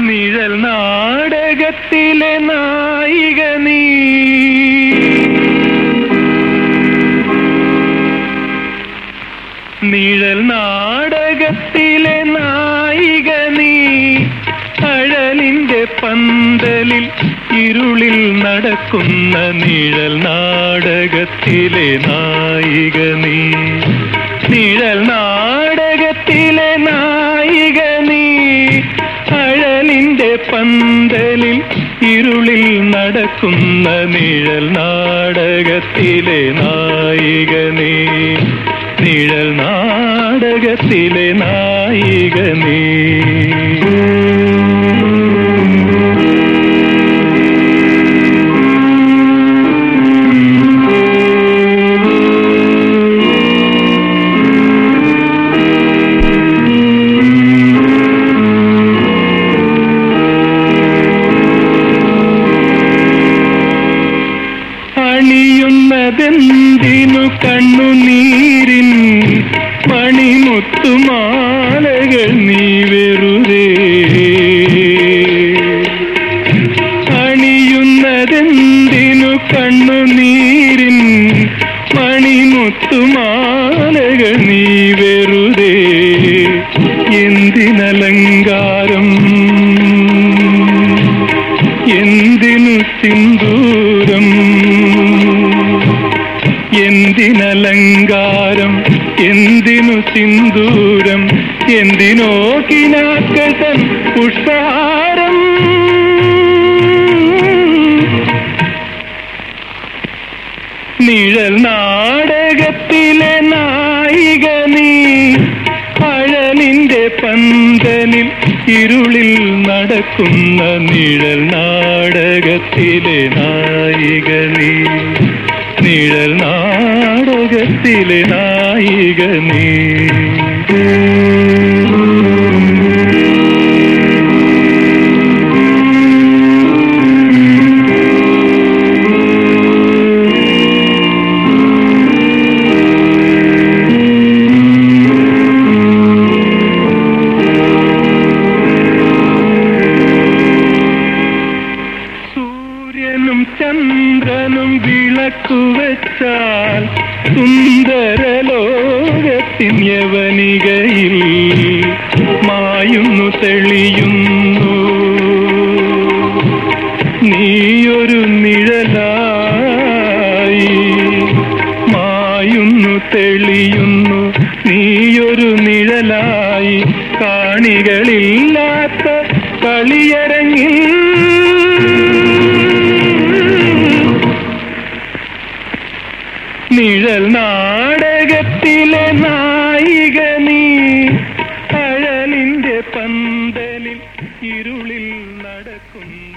നിഴൽ നാടകത്തിലെ നായിക നീ നിഴൽ നാടകത്തിലെ നായിക നീ അഴലിന്റെ പന്തലിൽ ഇരുളിൽ നടക്കുന്ന നിഴൽ നാടകത്തിലെ നായിക നീ നിഴൽ പന്തലിൽ ഇരുളിൽ നടക്കുന്ന നിഴൽ നാടകത്തിലെ നായിക നീ നിഴൽ നാടകത്തിലെ നായിക നീ അണിയുന്നതെന്തിനു കണ്ണുനീരിൻ മണിമുത്തുമാലകൾ നീ വെറുതെ. അണിയുന്നതെന്തിനു കണ്ണുനീരിൻ മണിമുത്തുമാലകൾ നീ വെറുതെ? എന്തിനലങ്കാരം? എന്തിനു സിന്ദൂരം എന്തിനലങ്കാരം? എന്തിനു സിന്ദൂരം? എന്തിനോ കിനാക്കതൻ പുഷ്പാരം നിഴൽ നാടകത്തിലെ നായിക നീ അഴലിന്റെ പന്തലിൽ ഇരുളിൽ നടക്കുന്ന നിഴൽ നാടകത്തിലെ നായിക നീ. നിഴൽ നാടകത്തിലെ നായിക നീ വിളക്കുവച്ചാൽ സുന്ദര ലോകത്തിൻ യവനികയിൽ മായുന്നു തെളിയുന്നു. നീയൊരു നിഴലായി മായുന്നു തെളിയുന്നു. നീയൊരു നിഴലായി കാണികളില്ലാത്ത കളിയരങ്ങിൽ നിഴൽ നാടകത്തിലെ നായിക നീ. അഴലിന്റെ പന്തലിൽ ഇരുളിൽ നടക്കുന്ന.